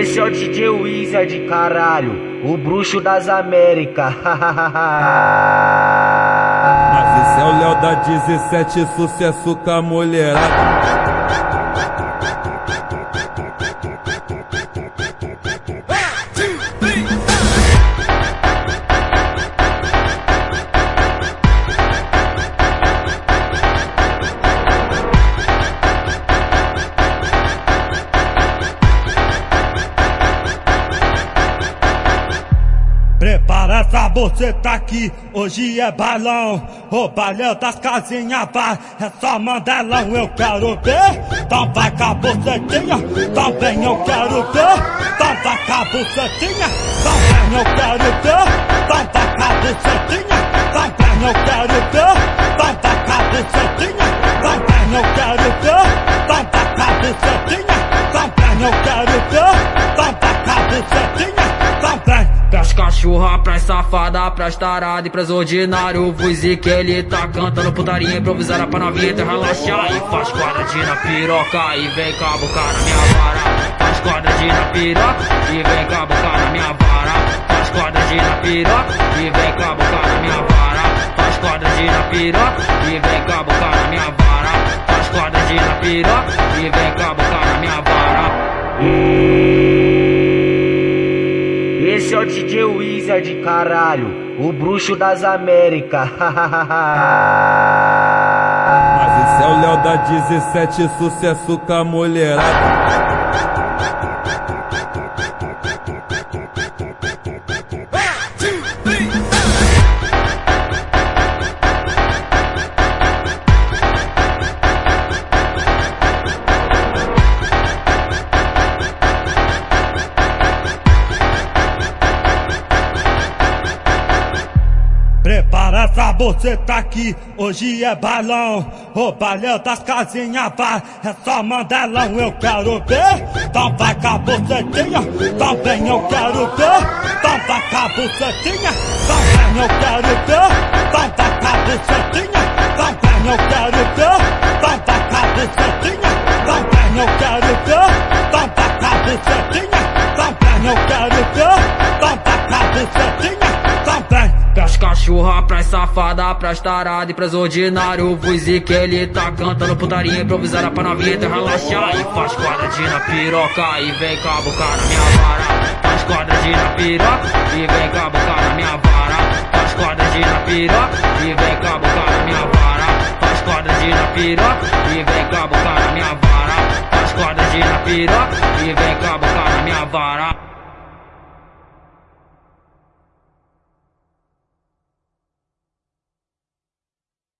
Esse é o DJ Wizard, caralho. O bruxo das Américas. Mas esse é o Léo da 17, sucesso com a mulherada. Essa boceta aqui, hoje é balão. O balão das casinhas vai, é só mandelão, eu quero ver. Então vai com a bocetinha, também eu quero ver. Então vai com a bocetinha, também eu quero ver. Então vai com a bocetinha, Pras cachorra, pras safada, pras tarada e pras ordinário Vuzi que ele tá cantando putaria improvisada pra novinha então relaxar. E faz quadradinha piroca e vem boca na minha vara. Faz quadradinha piroca e vem boca na minha vara. Faz quadradinha piroca e vem boca na minha vara. Faz quadradinha piroca e vem boca na minha vara. Faz quadradinha piroca e vem boca na minha vara Esse é o DJ Wizard, caralho. O bruxo das Américas. Mas esse é o Léo da 17, sucesso com a mulherada. Prepara essa boceta aqui, hoje é balão. O balão das casinhas vai, é só mandelão, eu quero ver. Então vai com a bocetinha, também eu quero ver. Então vai com a bocetinha, também eu quero ver. Então vai com a bocetinha, também eu quero ver. Então vai com a bocetinha, também eu quero ver. Então vai com a bocetinha, também eu quero ver. Pras safada, pras tarada e pras ordinário. Vuzi que ele tá cantando putaria improvisada pra novinha então relaxar E faz quadradinha na piroca e vem boca na minha vara. Faz quadradinha na piroca e vem boca na minha vara. Faz quadradinha na piroca e vem boca na minha vara. Faz quadradinha na piroca e vem boca na minha vara. Faz quadradinha na piroca e vem boca na minha vara